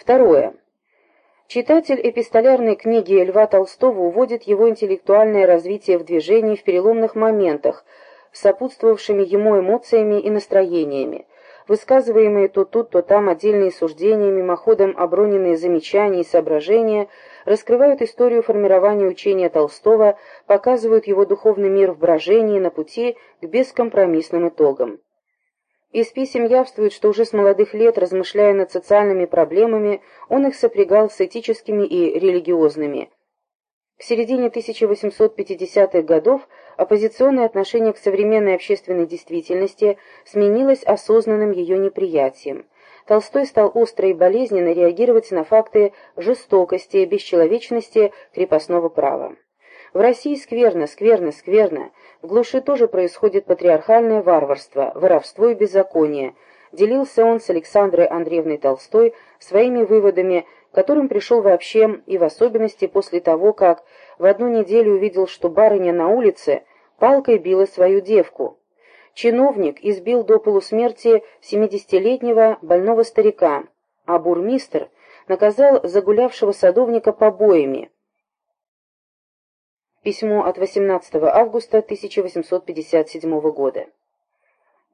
Второе. Читатель эпистолярной книги Льва Толстого уводит его интеллектуальное развитие в движении в переломных моментах, сопутствовавшими ему эмоциями и настроениями. Высказываемые то тут, то там отдельные суждения, мимоходом оброненные замечания и соображения раскрывают историю формирования учения Толстого, показывают его духовный мир в брожении на пути к бескомпромиссным итогам. Из писем явствует, что уже с молодых лет, размышляя над социальными проблемами, он их сопрягал с этическими и религиозными. К середине 1850-х годов оппозиционное отношение к современной общественной действительности сменилось осознанным ее неприятием. Толстой стал остро и болезненно реагировать на факты жестокости, бесчеловечности крепостного права. В России скверно, скверно, скверно. В глуши тоже происходит патриархальное варварство, воровство и беззаконие. Делился он с Александрой Андреевной Толстой своими выводами, к которым пришел вообще и в особенности после того, как в одну неделю увидел, что барыня на улице палкой била свою девку. Чиновник избил до полусмерти семидесятилетнего больного старика, а бурмистр наказал загулявшего садовника побоями. Письмо от 18 августа 1857 года.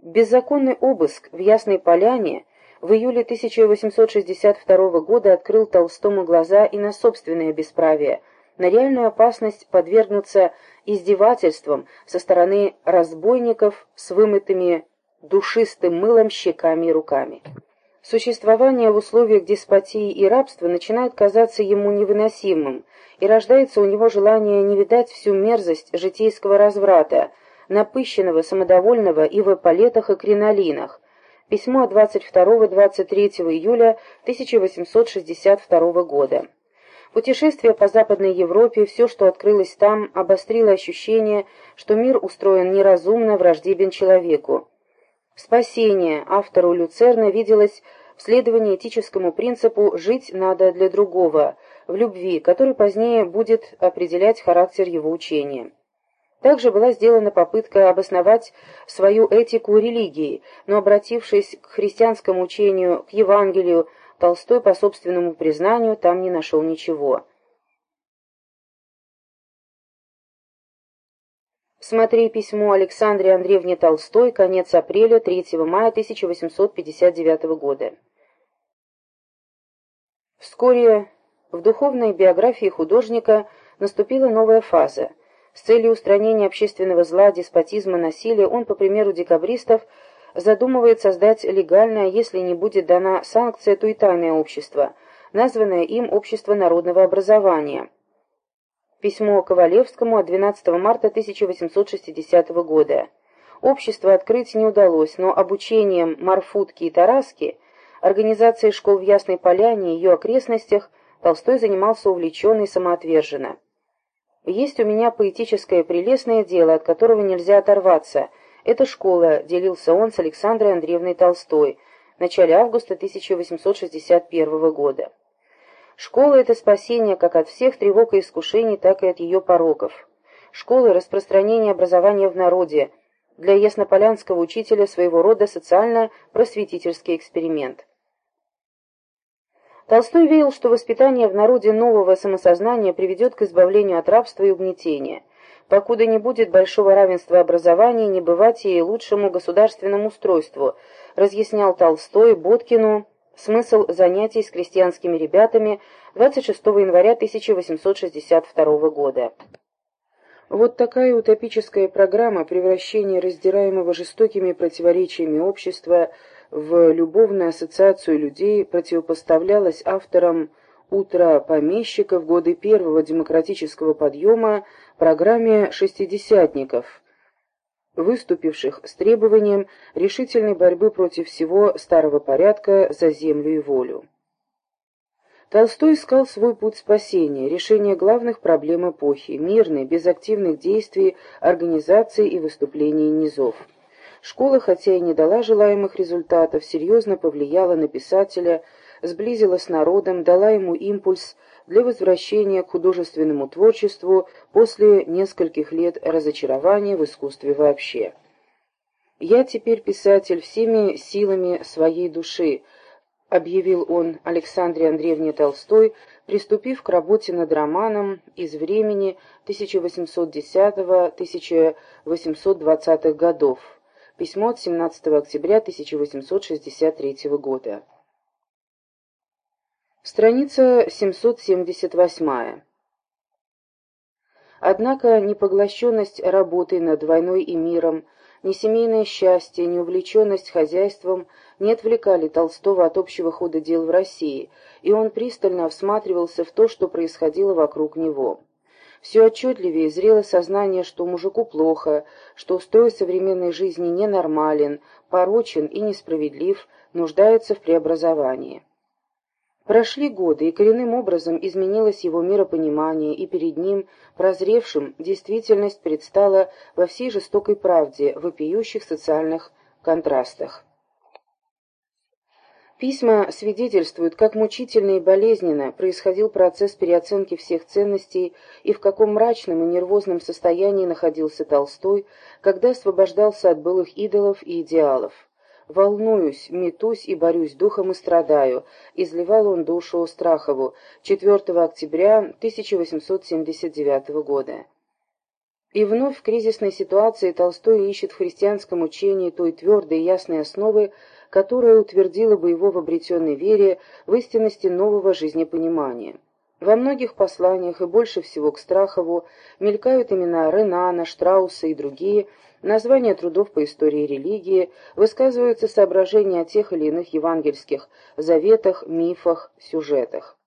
Беззаконный обыск в Ясной Поляне в июле 1862 года открыл Толстому глаза и на собственное бесправие, на реальную опасность подвергнуться издевательствам со стороны разбойников с вымытыми душистым мылом щеками и руками. Существование в условиях деспотии и рабства начинает казаться ему невыносимым, и рождается у него желание не видать всю мерзость житейского разврата, напыщенного, самодовольного и в эполетах и кринолинах. Письмо 22-23 июля 1862 года. Путешествие по Западной Европе, все, что открылось там, обострило ощущение, что мир устроен неразумно, враждебен человеку. Спасение автору Люцерна виделось в следовании этическому принципу «жить надо для другого», в любви, который позднее будет определять характер его учения. Также была сделана попытка обосновать свою этику религии, но обратившись к христианскому учению, к Евангелию, Толстой по собственному признанию там не нашел ничего. Смотри письмо Александре Андреевне Толстой, конец апреля, 3 мая 1859 года. Вскоре в духовной биографии художника наступила новая фаза. С целью устранения общественного зла, деспотизма, насилия он, по примеру декабристов, задумывает создать легальное, если не будет дана санкция, то и тайное общество, названное им «Общество народного образования». Письмо Ковалевскому от 12 марта 1860 года. Общество открыть не удалось, но обучением Марфутки и Тараски, организацией школ в Ясной Поляне и ее окрестностях Толстой занимался увлеченно и самоотверженно. «Есть у меня поэтическое прелестное дело, от которого нельзя оторваться. Это школа», — делился он с Александрой Андреевной Толстой в начале августа 1861 года. Школа — это спасение как от всех тревог и искушений, так и от ее пороков. Школа — распространение образования в народе, для яснополянского учителя своего рода социально-просветительский эксперимент. Толстой верил, что воспитание в народе нового самосознания приведет к избавлению от рабства и угнетения. Покуда не будет большого равенства образования, не бывать и лучшему государственному устройству, разъяснял Толстой Боткину Смысл занятий с крестьянскими ребятами 26 января 1862 года. Вот такая утопическая программа превращения раздираемого жестокими противоречиями общества в любовную ассоциацию людей противопоставлялась авторам «Утро помещиков» годы первого демократического подъема программе «Шестидесятников», выступивших с требованием решительной борьбы против всего старого порядка за землю и волю. Толстой искал свой путь спасения, решение главных проблем эпохи, мирной, без активных действий, организации и выступлений низов. Школа, хотя и не дала желаемых результатов, серьезно повлияла на писателя, сблизила с народом, дала ему импульс для возвращения к художественному творчеству после нескольких лет разочарования в искусстве вообще. «Я теперь писатель всеми силами своей души», объявил он Александре Андреевне Толстой, приступив к работе над романом из времени 1810-1820 годов. Письмо от 17 октября 1863 года. Страница 778. Однако непоглощенность работой над войной и миром, ни семейное счастье, ни увлеченность хозяйством не отвлекали Толстого от общего хода дел в России, и он пристально всматривался в то, что происходило вокруг него. Все отчетливее зрело сознание, что мужику плохо, что устой современной жизни ненормален, порочен и несправедлив, нуждается в преобразовании. Прошли годы, и коренным образом изменилось его миропонимание, и перед ним, прозревшим, действительность предстала во всей жестокой правде, вопиющих социальных контрастах. Письма свидетельствуют, как мучительно и болезненно происходил процесс переоценки всех ценностей и в каком мрачном и нервозном состоянии находился Толстой, когда освобождался от былых идолов и идеалов. «Волнуюсь, метусь и борюсь духом и страдаю», изливал он душу Страхову 4 октября 1879 года. И вновь в кризисной ситуации Толстой ищет в христианском учении той твердой и ясной основы, которая утвердила бы его в обретенной вере в истинности нового жизнепонимания. Во многих посланиях и больше всего к Страхову мелькают имена Ренана, Штрауса и другие, названия трудов по истории религии, высказываются соображения о тех или иных евангельских заветах, мифах, сюжетах.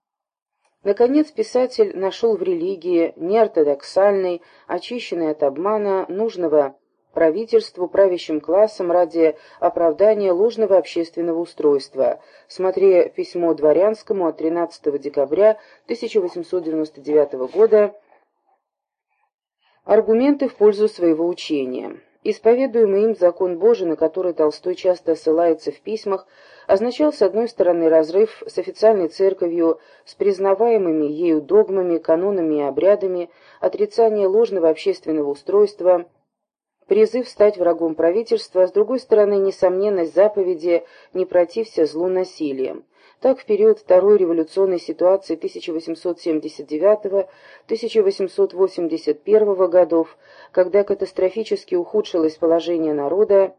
Наконец, писатель нашел в религии неортодоксальной, очищенной от обмана, нужного правительству, правящим классам ради оправдания ложного общественного устройства. Смотри письмо дворянскому от 13 декабря 1899 года «Аргументы в пользу своего учения». Исповедуемый им закон Божий, на который Толстой часто ссылается в письмах, означал, с одной стороны, разрыв с официальной церковью, с признаваемыми ею догмами, канонами и обрядами, отрицание ложного общественного устройства – призыв стать врагом правительства, а с другой стороны, несомненность заповеди «не протився злу насилием». Так, в период Второй революционной ситуации 1879-1881 годов, когда катастрофически ухудшилось положение народа,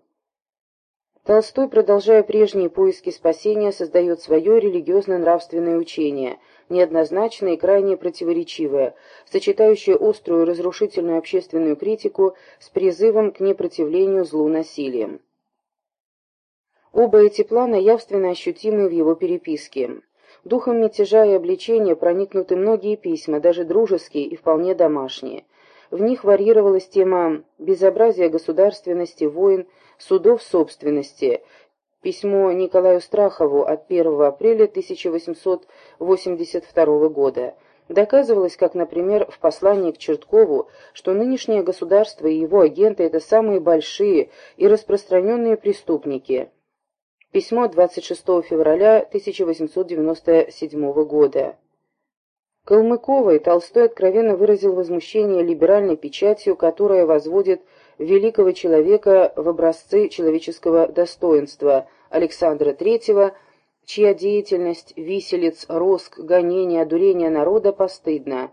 Толстой, продолжая прежние поиски спасения, создает свое религиозно-нравственное учение, неоднозначное и крайне противоречивое, сочетающее острую разрушительную общественную критику с призывом к непротивлению злу насилием. Оба эти плана явственно ощутимы в его переписке. Духом мятежа и обличения проникнуты многие письма, даже дружеские и вполне домашние. В них варьировалась тема безобразия государственности, войн, судов собственности. Письмо Николаю Страхову от 1 апреля 1882 года. Доказывалось, как, например, в послании к Черткову, что нынешнее государство и его агенты – это самые большие и распространенные преступники. Письмо 26 февраля 1897 года. Калмыковой Толстой откровенно выразил возмущение либеральной печатью, которая возводит великого человека в образцы человеческого достоинства Александра III, чья деятельность, виселиц, роск, гонение, одурение народа постыдна.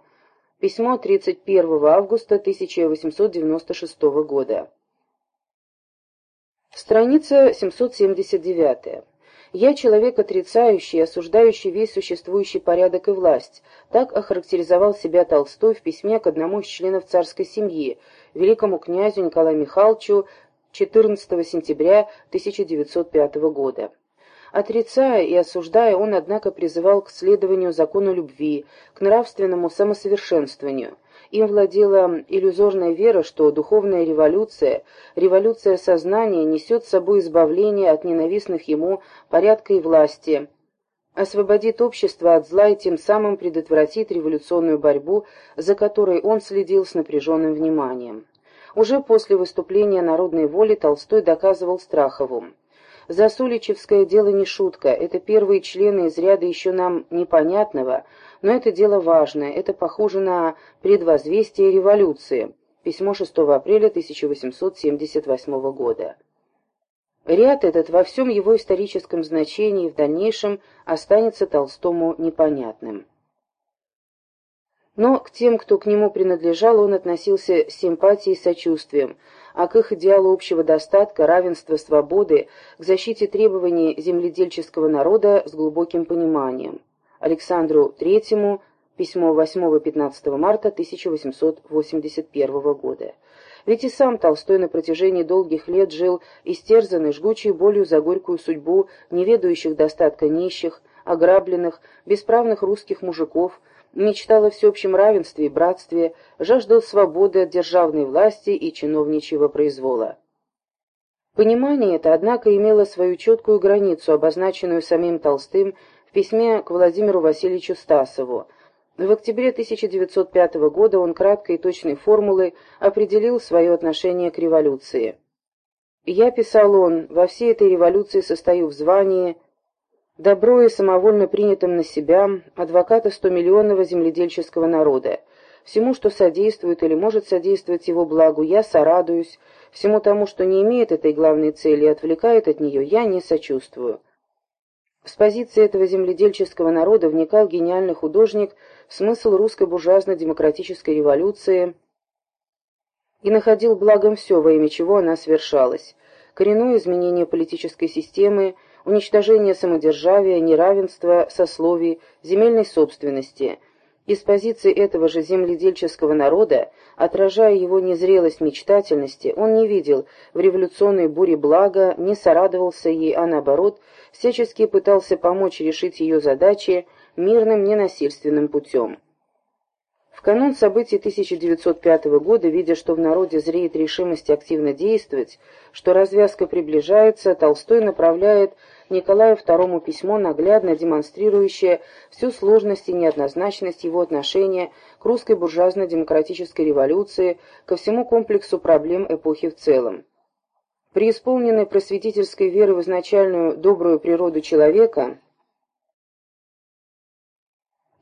Письмо 31 августа 1896 года. Страница 779. Я человек отрицающий, осуждающий весь существующий порядок и власть. Так охарактеризовал себя Толстой в письме к одному из членов царской семьи, великому князю Николаю Михайловичу 14 сентября 1905 года. Отрицая и осуждая, он, однако, призывал к следованию закону любви, к нравственному самосовершенствованию. Им владела иллюзорная вера, что духовная революция, революция сознания несет с собой избавление от ненавистных ему порядка и власти, освободит общество от зла и тем самым предотвратит революционную борьбу, за которой он следил с напряженным вниманием. Уже после выступления народной воли Толстой доказывал Страхову. Засуличевское дело не шутка, это первые члены из ряда еще нам непонятного, но это дело важное, это похоже на предвозвестие революции. Письмо 6 апреля 1878 года. Ряд этот во всем его историческом значении в дальнейшем останется Толстому непонятным. Но к тем, кто к нему принадлежал, он относился с симпатией и сочувствием, а к их идеалу общего достатка, равенства, свободы, к защите требований земледельческого народа с глубоким пониманием. Александру Третьему, письмо 8-15 марта 1881 года. Ведь и сам Толстой на протяжении долгих лет жил истерзанный жгучей болью за горькую судьбу неведающих достатка нищих, ограбленных, бесправных русских мужиков, мечтал о всеобщем равенстве и братстве, жаждал свободы от державной власти и чиновничьего произвола. Понимание это, однако, имело свою четкую границу, обозначенную самим Толстым в письме к Владимиру Васильевичу Стасову, в октябре 1905 года он краткой и точной формулой определил свое отношение к революции. «Я, — писал он, — во всей этой революции состою в звании, добро и самовольно принятым на себя, адвоката стомиллионного земледельческого народа. Всему, что содействует или может содействовать его благу, я сорадуюсь, всему тому, что не имеет этой главной цели и отвлекает от нее, я не сочувствую». С позиции этого земледельческого народа вникал гениальный художник смысл русской буржуазно-демократической революции и находил благом все, во имя чего она совершалась. Коренное изменение политической системы, уничтожение самодержавия, неравенства, сословий, земельной собственности. Из позиции этого же земледельческого народа, отражая его незрелость мечтательности, он не видел в революционной буре блага, не сорадовался ей, а наоборот – всячески пытался помочь решить ее задачи мирным ненасильственным путем. В канун событий 1905 года, видя, что в народе зреет решимость активно действовать, что развязка приближается, Толстой направляет Николаю II письмо, наглядно демонстрирующее всю сложность и неоднозначность его отношения к русской буржуазно-демократической революции, ко всему комплексу проблем эпохи в целом. Преисполненный просветительской веры в изначальную добрую природу человека,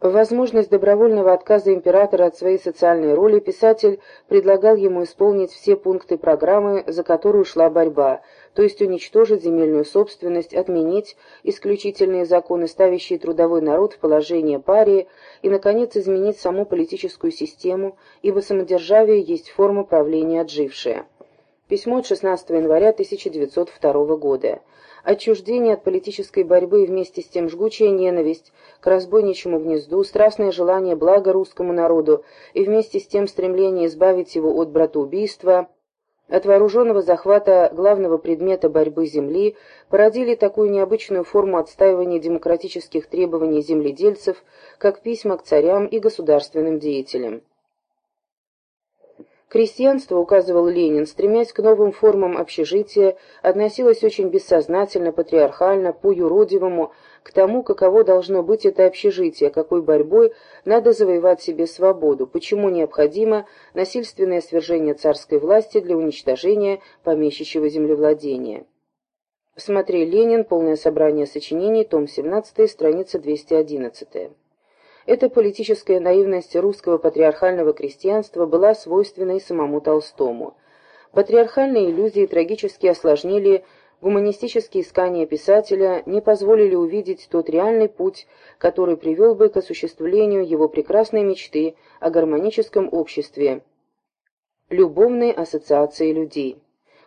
возможность добровольного отказа императора от своей социальной роли, писатель предлагал ему исполнить все пункты программы, за которую шла борьба, то есть уничтожить земельную собственность, отменить исключительные законы, ставящие трудовой народ в положение парии, и, наконец, изменить саму политическую систему, ибо самодержавие есть форма правления отжившая. Письмо от 16 января 1902 года. Отчуждение от политической борьбы и вместе с тем жгучая ненависть к разбойничьему гнезду, страстное желание блага русскому народу и вместе с тем стремление избавить его от братоубийства, от вооруженного захвата главного предмета борьбы земли породили такую необычную форму отстаивания демократических требований земледельцев, как письма к царям и государственным деятелям. Крестьянство, указывал Ленин, стремясь к новым формам общежития, относилось очень бессознательно, патриархально, по-юродивому, к тому, каково должно быть это общежитие, какой борьбой надо завоевать себе свободу, почему необходимо насильственное свержение царской власти для уничтожения помещичьего землевладения. Смотри Ленин, полное собрание сочинений, том 17, страница 211. Эта политическая наивность русского патриархального крестьянства была свойственна и самому Толстому. Патриархальные иллюзии трагически осложнили гуманистические искания писателя, не позволили увидеть тот реальный путь, который привел бы к осуществлению его прекрасной мечты о гармоническом обществе, любовной ассоциации людей.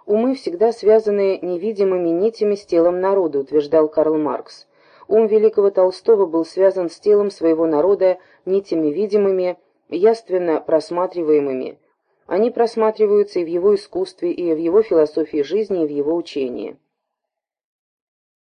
Умы всегда связаны невидимыми нитями с телом народа, утверждал Карл Маркс. Ум великого Толстого был связан с телом своего народа нитями видимыми, яственно просматриваемыми. Они просматриваются и в его искусстве, и в его философии жизни, и в его учении.